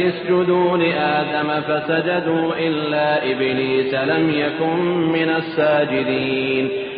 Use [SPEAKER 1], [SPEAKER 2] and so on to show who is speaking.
[SPEAKER 1] اسجدوا لآدم فسجدوا إلا إبليس لم يكن من الساجدين.